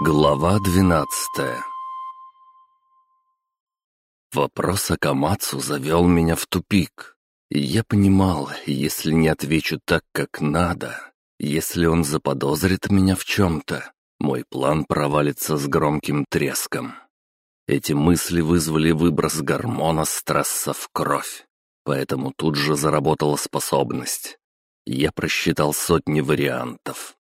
Глава двенадцатая Вопрос о Камацу завел меня в тупик. И я понимал, если не отвечу так, как надо, если он заподозрит меня в чем-то, мой план провалится с громким треском. Эти мысли вызвали выброс гормона стресса в кровь, поэтому тут же заработала способность. Я просчитал сотни вариантов.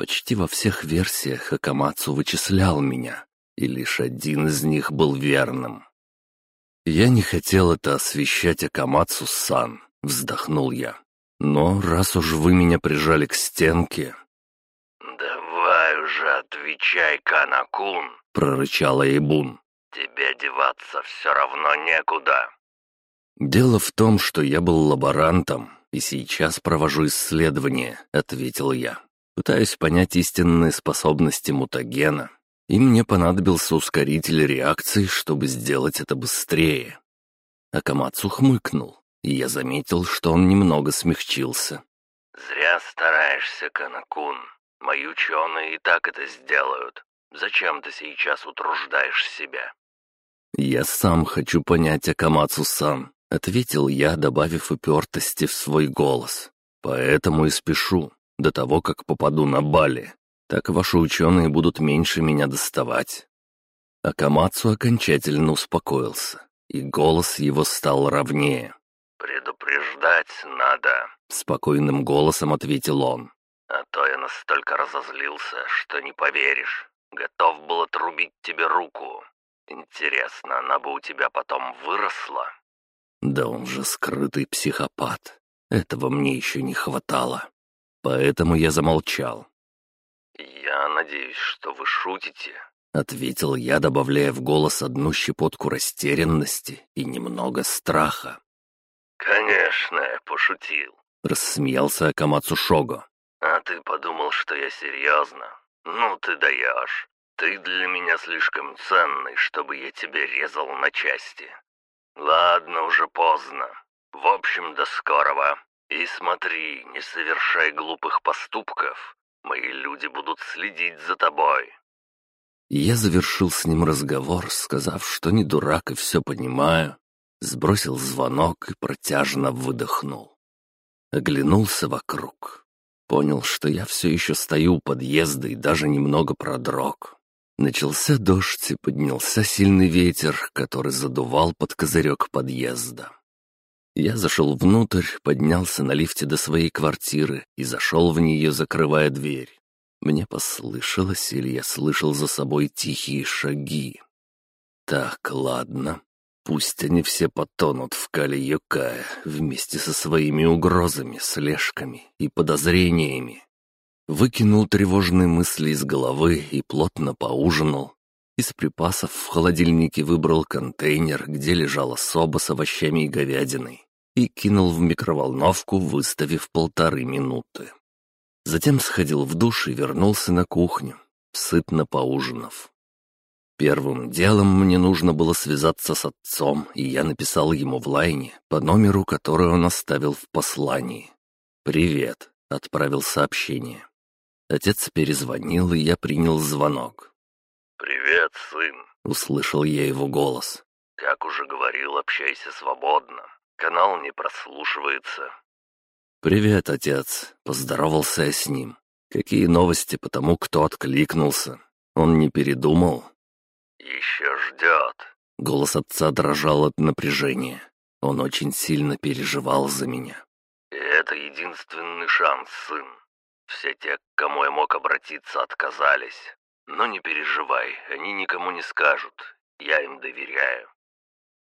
Почти во всех версиях Акамацу вычислял меня, и лишь один из них был верным. «Я не хотел это освещать Акамацу-сан», — вздохнул я. «Но раз уж вы меня прижали к стенке...» «Давай уже отвечай, Канакун», — прорычала Эйбун. «Тебе деваться все равно некуда». «Дело в том, что я был лаборантом, и сейчас провожу исследование», — ответил я. Пытаюсь понять истинные способности мутагена, и мне понадобился ускоритель реакции, чтобы сделать это быстрее. Акамацу хмыкнул, и я заметил, что он немного смягчился. «Зря стараешься, Канакун. Мои ученые и так это сделают. Зачем ты сейчас утруждаешь себя?» «Я сам хочу понять Акамацу-сан», — ответил я, добавив упертости в свой голос. «Поэтому и спешу до того, как попаду на Бали. Так ваши ученые будут меньше меня доставать». Акамацу окончательно успокоился, и голос его стал ровнее. «Предупреждать надо», — спокойным голосом ответил он. «А то я настолько разозлился, что не поверишь. Готов был отрубить тебе руку. Интересно, она бы у тебя потом выросла?» «Да он же скрытый психопат. Этого мне еще не хватало». Поэтому я замолчал. «Я надеюсь, что вы шутите», — ответил я, добавляя в голос одну щепотку растерянности и немного страха. «Конечно, я пошутил», — рассмеялся Акамацу Шого. «А ты подумал, что я серьезно? Ну ты даешь. Ты для меня слишком ценный, чтобы я тебя резал на части. Ладно, уже поздно. В общем, до скорого. И смотри, не совершай глупых поступков. Мои люди будут следить за тобой». Я завершил с ним разговор, сказав, что не дурак и все понимаю. Сбросил звонок и протяжно выдохнул. Оглянулся вокруг. Понял, что я все еще стою у подъезда и даже немного продрог. Начался дождь и поднялся сильный ветер, который задувал под козырек подъезда. Я зашел внутрь, поднялся на лифте до своей квартиры и зашел в нее, закрывая дверь. Мне послышалось, или я слышал за собой тихие шаги. Так, ладно. Пусть они все потонут в Кали-Йокая вместе со своими угрозами, слежками и подозрениями. Выкинул тревожные мысли из головы и плотно поужинал. Из припасов в холодильнике выбрал контейнер, где лежала соба с овощами и говядиной, и кинул в микроволновку, выставив полторы минуты. Затем сходил в душ и вернулся на кухню, сытно поужинав. Первым делом мне нужно было связаться с отцом, и я написал ему в лайне по номеру, который он оставил в послании. «Привет», — отправил сообщение. Отец перезвонил, и я принял звонок. «Привет, сын», — услышал я его голос. «Как уже говорил, общайся свободно. Канал не прослушивается». «Привет, отец», — поздоровался я с ним. «Какие новости по тому, кто откликнулся? Он не передумал?» «Еще ждет». Голос отца дрожал от напряжения. Он очень сильно переживал за меня. И «Это единственный шанс, сын. Все те, к кому я мог обратиться, отказались. Но не переживай, они никому не скажут. Я им доверяю».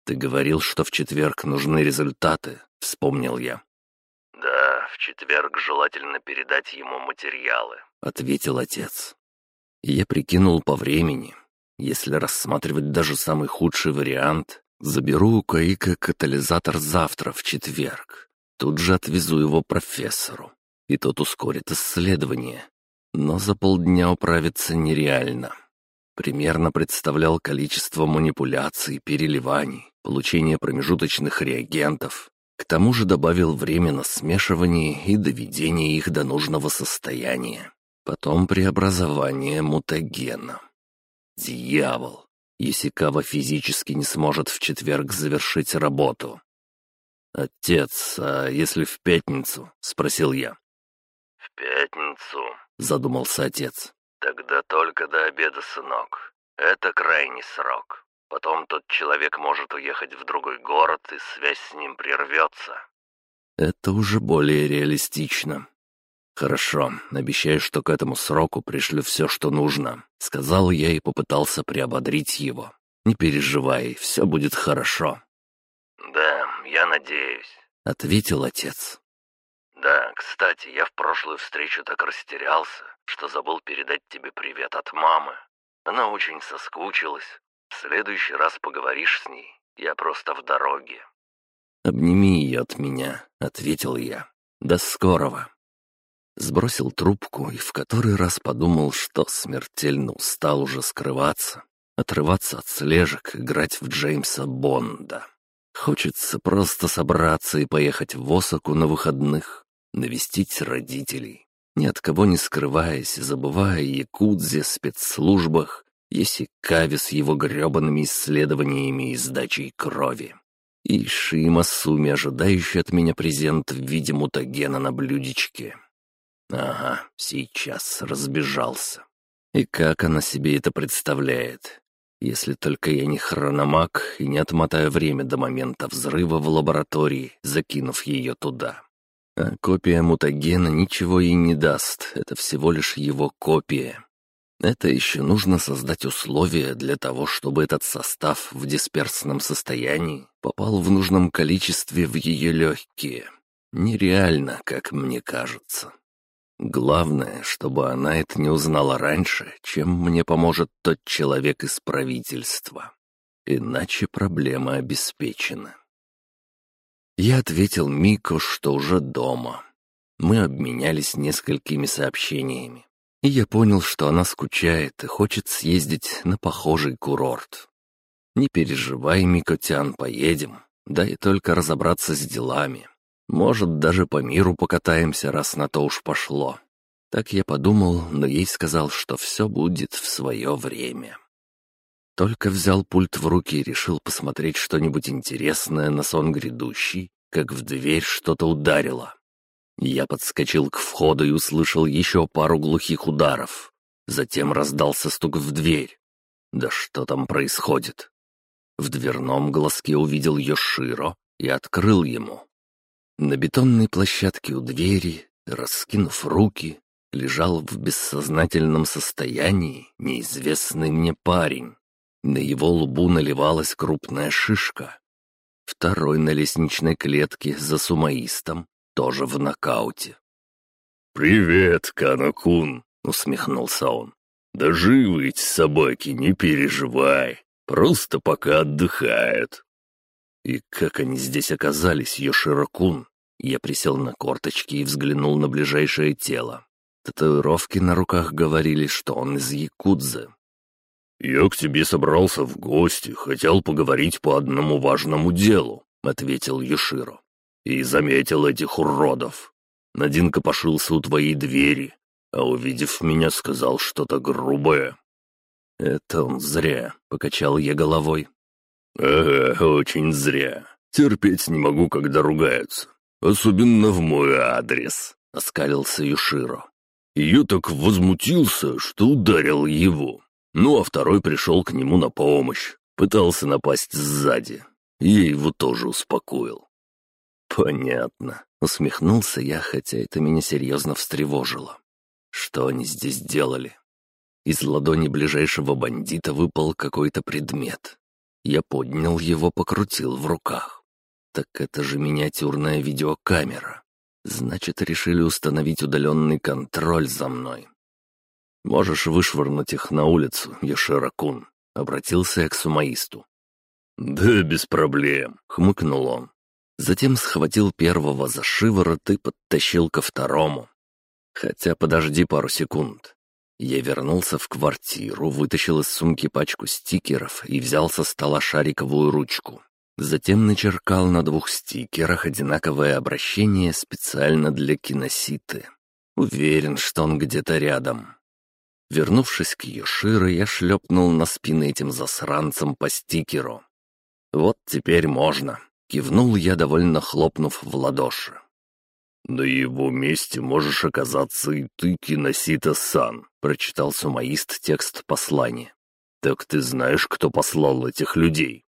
«Ты говорил, что в четверг нужны результаты», — вспомнил я. «Да, в четверг желательно передать ему материалы», — ответил отец. Я прикинул по времени. Если рассматривать даже самый худший вариант, заберу у Каика катализатор завтра, в четверг. Тут же отвезу его профессору, и тот ускорит исследование. Но за полдня управиться нереально примерно представлял количество манипуляций, переливаний, получения промежуточных реагентов. К тому же добавил время на смешивание и доведение их до нужного состояния. потом преобразование мутагена. Дьявол! Исикава физически не сможет в четверг завершить работу. «Отец, а если в пятницу?» — спросил я. «В пятницу», — задумался отец. «Тогда только до обеда, сынок. Это крайний срок. Потом тот человек может уехать в другой город, и связь с ним прервется». «Это уже более реалистично. «Хорошо, обещаю, что к этому сроку пришлю все, что нужно», — сказал я и попытался приободрить его. «Не переживай, все будет хорошо». «Да, я надеюсь», — ответил отец. «Да, кстати, я в прошлую встречу так растерялся, что забыл передать тебе привет от мамы. Она очень соскучилась. В следующий раз поговоришь с ней. Я просто в дороге». «Обними ее от меня», — ответил я. «До скорого». Сбросил трубку и в который раз подумал, что смертельно устал уже скрываться, отрываться от слежек, играть в Джеймса Бонда. Хочется просто собраться и поехать в Осаку на выходных, навестить родителей, ни от кого не скрываясь, забывая якудзе, спецслужбах, Есикави с его гребаными исследованиями и сдачей крови. И Шима Суми, ожидающий от меня презент в виде мутагена на блюдечке. Ага, сейчас разбежался. И как она себе это представляет? Если только я не хрономаг и не отмотаю время до момента взрыва в лаборатории, закинув ее туда. А копия мутагена ничего ей не даст, это всего лишь его копия. Это еще нужно создать условия для того, чтобы этот состав в дисперсном состоянии попал в нужном количестве в ее легкие. Нереально, как мне кажется. Главное, чтобы она это не узнала раньше, чем мне поможет тот человек из правительства. Иначе проблема обеспечена. Я ответил Мико, что уже дома. Мы обменялись несколькими сообщениями. И я понял, что она скучает и хочет съездить на похожий курорт. «Не переживай, Микотян, поедем. Дай только разобраться с делами. Может, даже по миру покатаемся, раз на то уж пошло. Так я подумал, но ей сказал, что все будет в свое время. Только взял пульт в руки и решил посмотреть что-нибудь интересное на сон грядущий, как в дверь что-то ударило. Я подскочил к входу и услышал еще пару глухих ударов. Затем раздался стук в дверь. Да что там происходит? В дверном глазке увидел Йоширо и открыл ему. На бетонной площадке у двери, раскинув руки, лежал в бессознательном состоянии неизвестный мне парень. На его лбу наливалась крупная шишка. Второй на лестничной клетке за сумаистом, тоже в нокауте. «Привет, Канакун!» — усмехнулся он. «Да живы эти собаки, не переживай. Просто пока отдыхают». «И как они здесь оказались, Йоширокун?» Я присел на корточки и взглянул на ближайшее тело. Татуировки на руках говорили, что он из Якудзы. «Я к тебе собрался в гости, хотел поговорить по одному важному делу», — ответил Юширо. «И заметил этих уродов. Один копошился у твоей двери, а увидев меня, сказал что-то грубое». «Это он зря», — покачал я головой. «Ага, очень зря. Терпеть не могу, когда ругаются. Особенно в мой адрес», — оскалился Юширо. Я так возмутился, что ударил его. Ну, а второй пришел к нему на помощь. Пытался напасть сзади. Я его тоже успокоил. «Понятно», — усмехнулся я, хотя это меня серьезно встревожило. «Что они здесь делали?» Из ладони ближайшего бандита выпал какой-то предмет. Я поднял его, покрутил в руках. Так это же миниатюрная видеокамера. Значит, решили установить удаленный контроль за мной. «Можешь вышвырнуть их на улицу, Яширакун», — обратился я к сумаисту. «Да, без проблем», — хмыкнул он. Затем схватил первого за шиворот и подтащил ко второму. Хотя подожди пару секунд. Я вернулся в квартиру, вытащил из сумки пачку стикеров и взял со стола шариковую ручку. Затем начеркал на двух стикерах одинаковое обращение специально для киноситы. Уверен, что он где-то рядом. Вернувшись к Йоширо, я шлепнул на спины этим засранцам по стикеру. «Вот теперь можно», — кивнул я, довольно хлопнув в ладоши. «На его месте можешь оказаться и ты, Киносита-сан», — прочитал сумаист текст послания. «Так ты знаешь, кто послал этих людей?»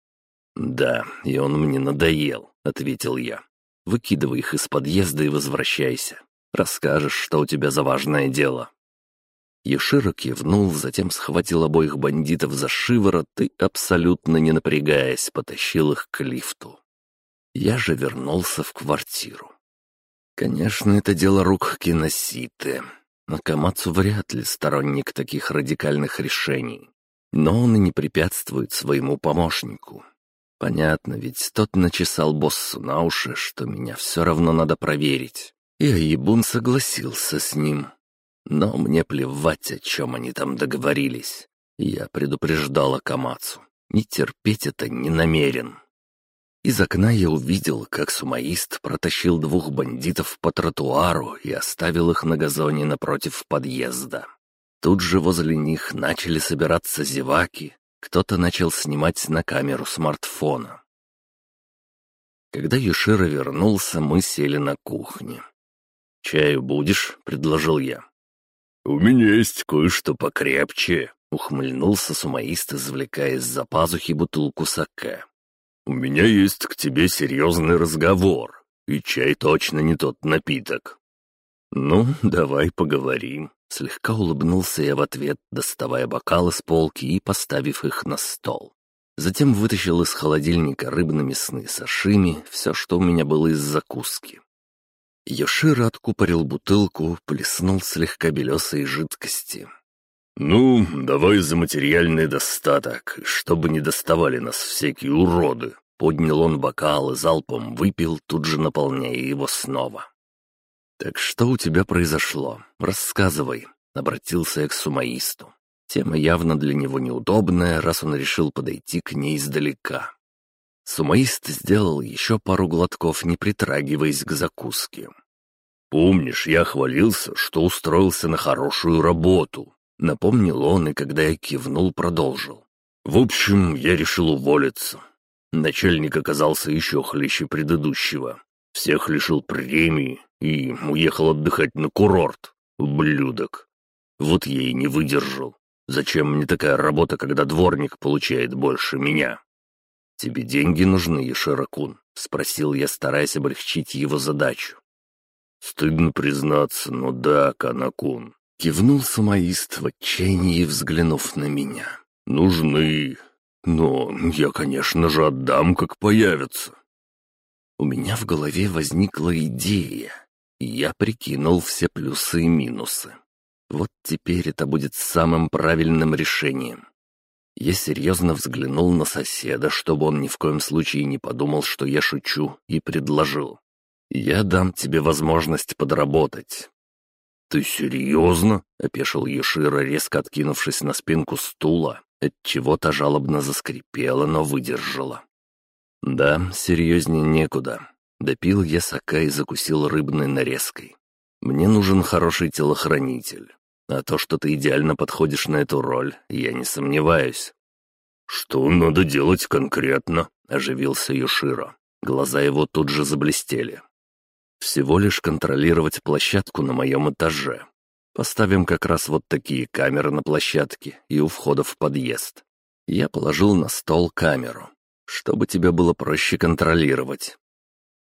«Да, и он мне надоел», — ответил я. «Выкидывай их из подъезда и возвращайся. Расскажешь, что у тебя за важное дело». Еширо кивнул, затем схватил обоих бандитов за шиворот и, абсолютно не напрягаясь, потащил их к лифту. Я же вернулся в квартиру. Конечно, это дело рук киноситы. Накамацу вряд ли сторонник таких радикальных решений. Но он и не препятствует своему помощнику. Понятно, ведь тот начесал боссу на уши, что меня все равно надо проверить. И Аебун согласился с ним. Но мне плевать, о чем они там договорились. Я предупреждал Акамацу. Не терпеть это не намерен. Из окна я увидел, как сумаист протащил двух бандитов по тротуару и оставил их на газоне напротив подъезда. Тут же возле них начали собираться зеваки, кто-то начал снимать на камеру смартфона. Когда Юшира вернулся, мы сели на кухне. «Чаю будешь?» — предложил я. «У меня есть кое-что покрепче», — ухмыльнулся сумаист, извлекая из-за пазухи бутылку саке. «У меня есть к тебе серьезный разговор, и чай точно не тот напиток». «Ну, давай поговорим», — слегка улыбнулся я в ответ, доставая бокалы с полки и поставив их на стол. Затем вытащил из холодильника рыбно-мясные сашими, все, что у меня было из закуски. Йоширо откупорил бутылку, плеснул слегка белесой жидкости. «Ну, давай за материальный достаток, чтобы не доставали нас всякие уроды». Поднял он бокал и залпом выпил, тут же наполняя его снова. «Так что у тебя произошло? Рассказывай», — обратился я к сумаисту. Тема явно для него неудобная, раз он решил подойти к ней издалека. Сумаист сделал еще пару глотков, не притрагиваясь к закуске. «Помнишь, я хвалился, что устроился на хорошую работу?» Напомнил он, и когда я кивнул, продолжил. «В общем, я решил уволиться. Начальник оказался еще хлеще предыдущего. Всех лишил премии и уехал отдыхать на курорт. Ублюдок. Вот я и не выдержал. Зачем мне такая работа, когда дворник получает больше меня?» «Тебе деньги нужны, Еширакун?» — спросил я, стараясь облегчить его задачу. «Стыдно признаться, но да, Канакун», — кивнул самоист в отчаянии, взглянув на меня. «Нужны. Но я, конечно же, отдам, как появятся». У меня в голове возникла идея, и я прикинул все плюсы и минусы. Вот теперь это будет самым правильным решением. Я серьезно взглянул на соседа, чтобы он ни в коем случае не подумал, что я шучу, и предложил. «Я дам тебе возможность подработать». «Ты серьезно?» — опешил Ешира, резко откинувшись на спинку стула, отчего-то жалобно заскрипела, но выдержала. «Да, серьезнее некуда». Допил я сока и закусил рыбной нарезкой. «Мне нужен хороший телохранитель. А то, что ты идеально подходишь на эту роль, я не сомневаюсь». «Что надо делать конкретно?» — оживился Юширо. Глаза его тут же заблестели. «Всего лишь контролировать площадку на моем этаже. Поставим как раз вот такие камеры на площадке и у входа в подъезд. Я положил на стол камеру, чтобы тебя было проще контролировать.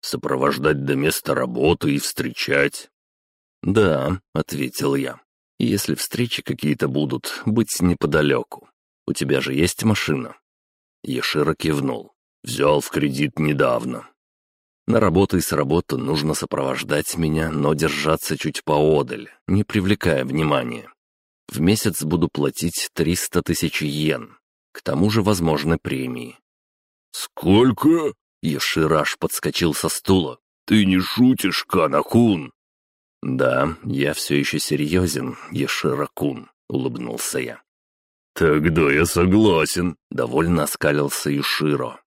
Сопровождать до места работы и встречать?» «Да», — ответил я. Если встречи какие-то будут, быть неподалеку. У тебя же есть машина?» Ешира кивнул. «Взял в кредит недавно». «На работу и с работы нужно сопровождать меня, но держаться чуть поодаль, не привлекая внимания. В месяц буду платить 300 тысяч йен. К тому же возможны премии». «Сколько?» Ешира аж подскочил со стула. «Ты не шутишь, Канакун?» «Да, я все еще серьезен, Еширакун», — улыбнулся я. «Тогда я согласен», — довольно оскалился Юширо.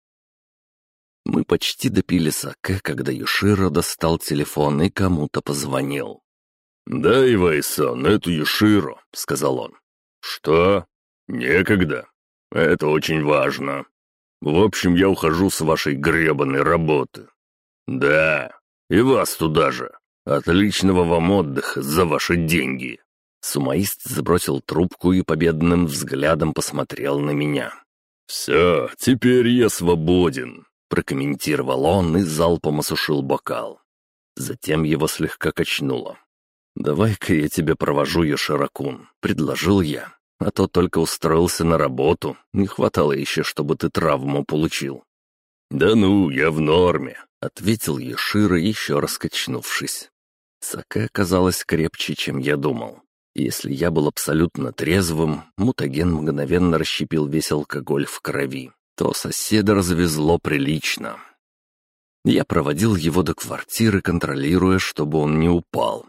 Мы почти допили саке, когда Юширо достал телефон и кому-то позвонил. «Дай, Вайсон, эту Юширу», — сказал он. «Что? Некогда. Это очень важно. В общем, я ухожу с вашей гребаной работы. Да, и вас туда же. Отличного вам отдыха за ваши деньги». Сумаист сбросил трубку и победным взглядом посмотрел на меня. «Все, теперь я свободен», — прокомментировал он и залпом осушил бокал. Затем его слегка качнуло. «Давай-ка я тебя провожу, Йоширакун», — предложил я. «А то только устроился на работу, не хватало еще, чтобы ты травму получил». «Да ну, я в норме», — ответил Ешира, еще раз качнувшись. Саке оказалась крепче, чем я думал. Если я был абсолютно трезвым, мутаген мгновенно расщепил весь алкоголь в крови, то соседа развезло прилично. Я проводил его до квартиры, контролируя, чтобы он не упал.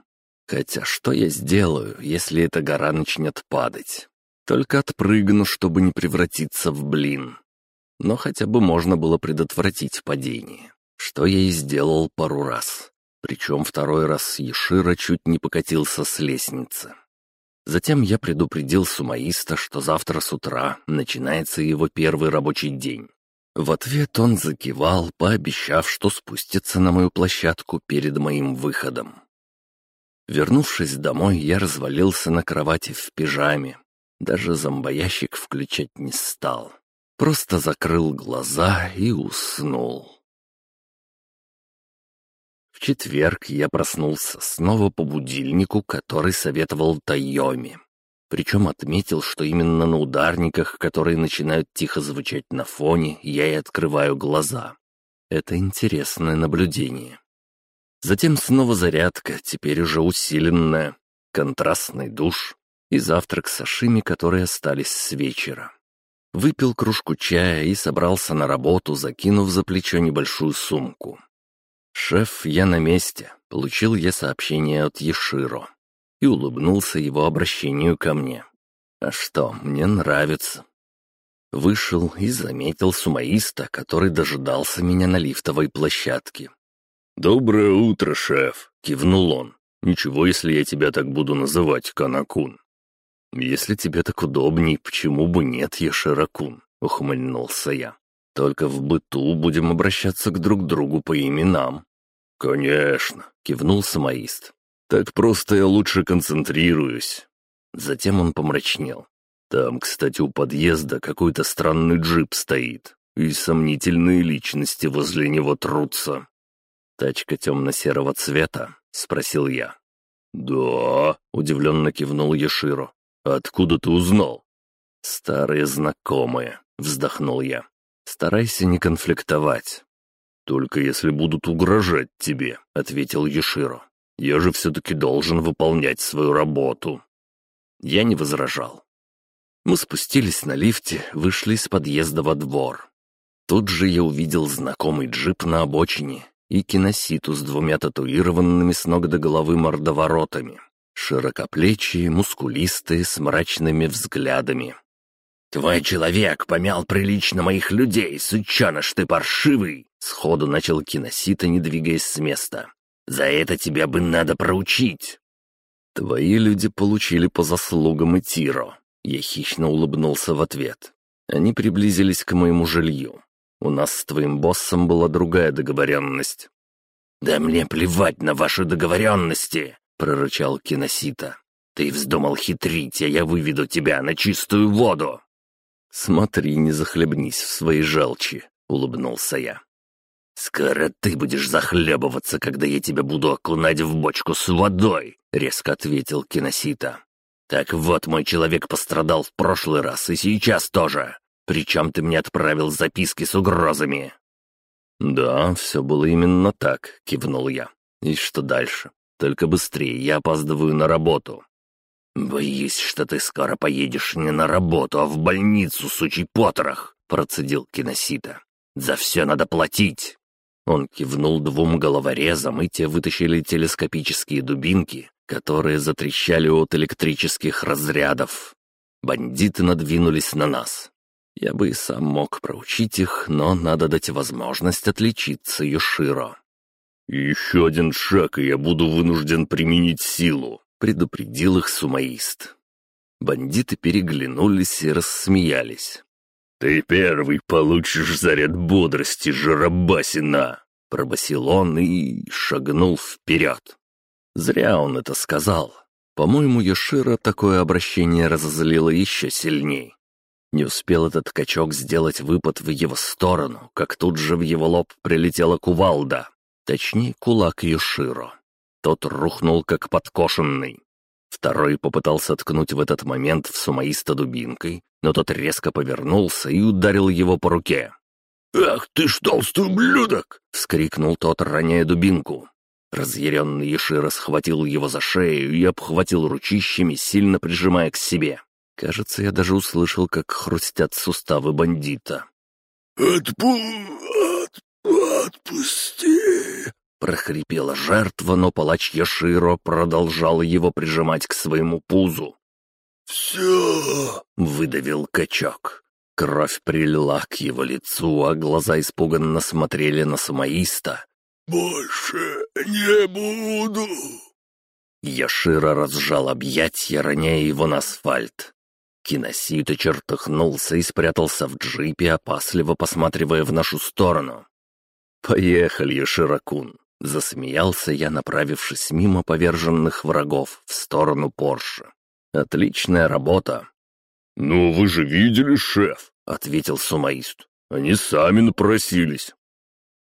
Хотя что я сделаю, если эта гора начнет падать? Только отпрыгну, чтобы не превратиться в блин. Но хотя бы можно было предотвратить падение, что я и сделал пару раз. Причем второй раз Ешира чуть не покатился с лестницы. Затем я предупредил сумаиста, что завтра с утра начинается его первый рабочий день. В ответ он закивал, пообещав, что спустится на мою площадку перед моим выходом. Вернувшись домой, я развалился на кровати в пижаме. Даже зомбоящик включать не стал. Просто закрыл глаза и уснул. Четверг я проснулся снова по будильнику, который советовал Тайоми. Причем отметил, что именно на ударниках, которые начинают тихо звучать на фоне, я и открываю глаза. Это интересное наблюдение. Затем снова зарядка, теперь уже усиленная, контрастный душ и завтрак с сашими, которые остались с вечера. Выпил кружку чая и собрался на работу, закинув за плечо небольшую сумку. «Шеф, я на месте», — получил я сообщение от Еширо и улыбнулся его обращению ко мне. «А что, мне нравится». Вышел и заметил сумаиста, который дожидался меня на лифтовой площадке. «Доброе утро, шеф!» — кивнул он. «Ничего, если я тебя так буду называть, Канакун». «Если тебе так удобней, почему бы нет, Еширакун?» — ухмыльнулся я. Только в быту будем обращаться к друг другу по именам». «Конечно», — кивнул самоист. «Так просто я лучше концентрируюсь». Затем он помрачнел. «Там, кстати, у подъезда какой-то странный джип стоит, и сомнительные личности возле него трутся». «Тачка темно-серого цвета?» — спросил я. «Да», — удивленно кивнул Яширо. «Откуда ты узнал?» «Старые знакомые», — вздохнул я. Старайся не конфликтовать». «Только если будут угрожать тебе», — ответил Еширо. «Я же все-таки должен выполнять свою работу». Я не возражал. Мы спустились на лифте, вышли из подъезда во двор. Тут же я увидел знакомый джип на обочине и киноситу с двумя татуированными с ног до головы мордоворотами. Широкоплечие, мускулистые, с мрачными взглядами. «Твой человек помял прилично моих людей, сучаныш ты паршивый!» Сходу начал киносита, не двигаясь с места. «За это тебя бы надо проучить!» «Твои люди получили по заслугам и Тиро». Я хищно улыбнулся в ответ. Они приблизились к моему жилью. У нас с твоим боссом была другая договоренность. «Да мне плевать на ваши договоренности!» — прорычал Киносита. «Ты вздумал хитрить, а я выведу тебя на чистую воду!» «Смотри, не захлебнись в своей желчи», — улыбнулся я. «Скоро ты будешь захлебываться, когда я тебя буду окунать в бочку с водой», — резко ответил Киносита. «Так вот, мой человек пострадал в прошлый раз и сейчас тоже. Причем ты мне отправил записки с угрозами». «Да, все было именно так», — кивнул я. «И что дальше? Только быстрее, я опаздываю на работу». «Боюсь, что ты скоро поедешь не на работу, а в больницу, сучий потрох», — процедил Киносита. «За все надо платить». Он кивнул двум головорезам, и те вытащили телескопические дубинки, которые затрещали от электрических разрядов. Бандиты надвинулись на нас. Я бы и сам мог проучить их, но надо дать возможность отличиться Юширо. «Еще один шаг, и я буду вынужден применить силу», — предупредил их сумаист. Бандиты переглянулись и рассмеялись. «Ты первый получишь заряд бодрости, Жарабасина!» — пробасил он и шагнул вперед. Зря он это сказал. По-моему, Йошира такое обращение разозлило еще сильней. Не успел этот качок сделать выпад в его сторону, как тут же в его лоб прилетела кувалда, точнее, кулак Йоширо. Тот рухнул, как подкошенный. Второй попытался ткнуть в этот момент в сумаиста дубинкой, но тот резко повернулся и ударил его по руке. «Ах ты ж толстый ублюдок!» — вскрикнул тот, роняя дубинку. Разъяренный Ешира схватил его за шею и обхватил ручищами, сильно прижимая к себе. Кажется, я даже услышал, как хрустят суставы бандита. «Отпу... От... отпусти!» Прохрипела жертва, но палач Яширо продолжал его прижимать к своему пузу. «Все!» — выдавил качок. Кровь прилила к его лицу, а глаза испуганно смотрели на самоиста. «Больше не буду!» Яшира разжал объятья, роняя его на асфальт. Киносита чертыхнулся и спрятался в джипе, опасливо посматривая в нашу сторону. «Поехали, Яширакун!» — засмеялся я, направившись мимо поверженных врагов в сторону Порше. «Отличная работа!» «Ну, вы же видели, шеф!» — ответил сумаист. «Они сами напросились».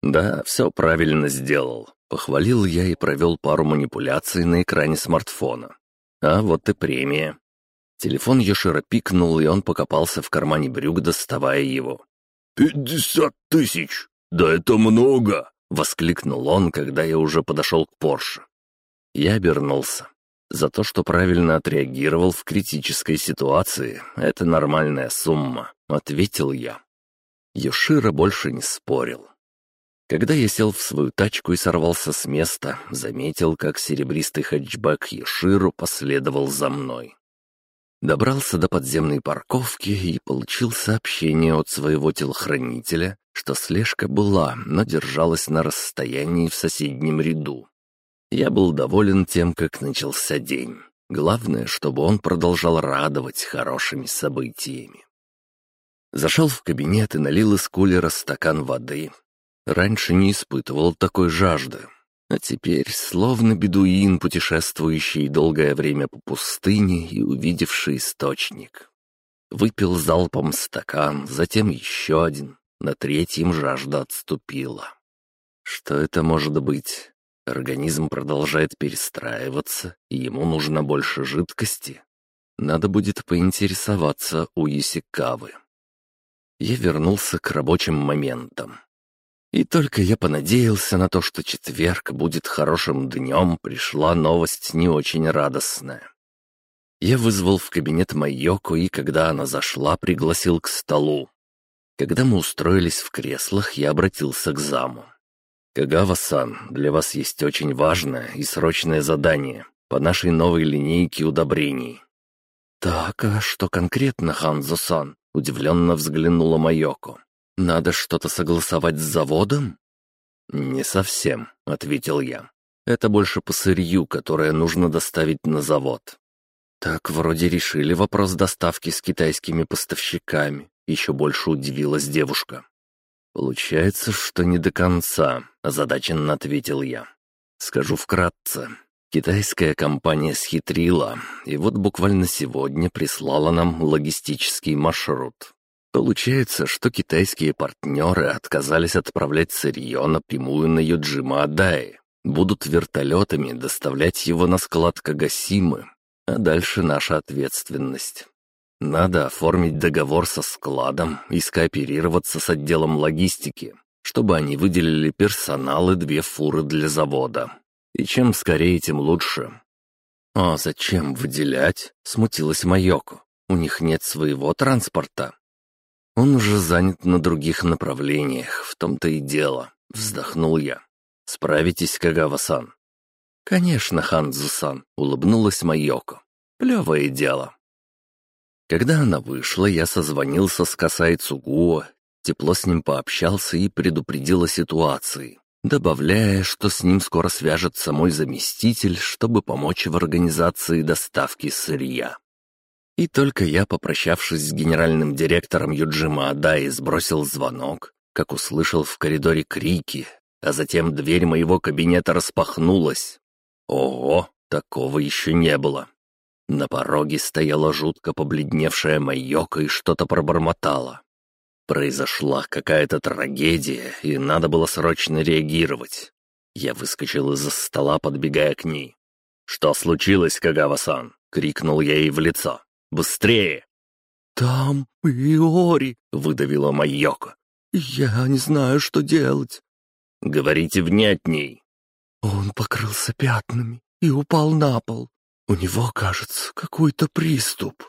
«Да, все правильно сделал», — похвалил я и провел пару манипуляций на экране смартфона. А вот и премия. Телефон Йошира пикнул, и он покопался в кармане брюк, доставая его. «Пятьдесят тысяч! Да это много!» — воскликнул он, когда я уже подошел к Порше. Я обернулся. За то, что правильно отреагировал в критической ситуации, это нормальная сумма, ответил я. Йошира больше не спорил. Когда я сел в свою тачку и сорвался с места, заметил, как серебристый хэтчбэк Еширу последовал за мной. Добрался до подземной парковки и получил сообщение от своего телохранителя, что слежка была, но держалась на расстоянии в соседнем ряду. Я был доволен тем, как начался день. Главное, чтобы он продолжал радовать хорошими событиями. Зашел в кабинет и налил из кулера стакан воды. Раньше не испытывал такой жажды, а теперь, словно бедуин, путешествующий долгое время по пустыне и увидевший источник. Выпил залпом стакан, затем еще один. На третьем жажда отступила. Что это может быть? Организм продолжает перестраиваться, и ему нужно больше жидкости. Надо будет поинтересоваться у Юсикавы. Я вернулся к рабочим моментам. И только я понадеялся на то, что четверг будет хорошим днем, пришла новость не очень радостная. Я вызвал в кабинет Майоку, и когда она зашла, пригласил к столу. Когда мы устроились в креслах, я обратился к заму. «Кагава-сан, для вас есть очень важное и срочное задание по нашей новой линейке удобрений». «Так, а что конкретно, Ханзо-сан?» — удивленно взглянула Майоко. Надо что-то согласовать с заводом?» «Не совсем», — ответил я. «Это больше по сырью, которое нужно доставить на завод». «Так вроде решили вопрос доставки с китайскими поставщиками», — еще больше удивилась девушка. «Получается, что не до конца», — озадаченно ответил я. «Скажу вкратце. Китайская компания схитрила, и вот буквально сегодня прислала нам логистический маршрут. Получается, что китайские партнеры отказались отправлять сырье напрямую на Юджима Адаи. Будут вертолетами доставлять его на склад Кагасимы. А дальше наша ответственность. Надо оформить договор со складом и скооперироваться с отделом логистики, чтобы они выделили персонал и две фуры для завода. И чем скорее, тем лучше. «А зачем выделять?» — смутилась Майоко. «У них нет своего транспорта». Он уже занят на других направлениях, в том-то и дело. Вздохнул я. Справитесь, Кагава-сан. Конечно, Ханзу-сан, улыбнулась Майоко. Плевое дело. Когда она вышла, я созвонился с Касай Цугуо, тепло с ним пообщался и предупредил о ситуации. добавляя, что с ним скоро свяжется мой заместитель, чтобы помочь в организации доставки сырья. И только я, попрощавшись с генеральным директором Юджима Адаи, сбросил звонок, как услышал в коридоре крики, а затем дверь моего кабинета распахнулась. Ого, такого еще не было. На пороге стояла жутко побледневшая Майока и что-то пробормотала. Произошла какая-то трагедия, и надо было срочно реагировать. Я выскочил из-за стола, подбегая к ней. «Что случилось, Кагава-сан?» — крикнул я ей в лицо. «Быстрее!» «Там Иори!» — выдавила Майоко. «Я не знаю, что делать». «Говорите внятней». Он покрылся пятнами и упал на пол. У него, кажется, какой-то приступ.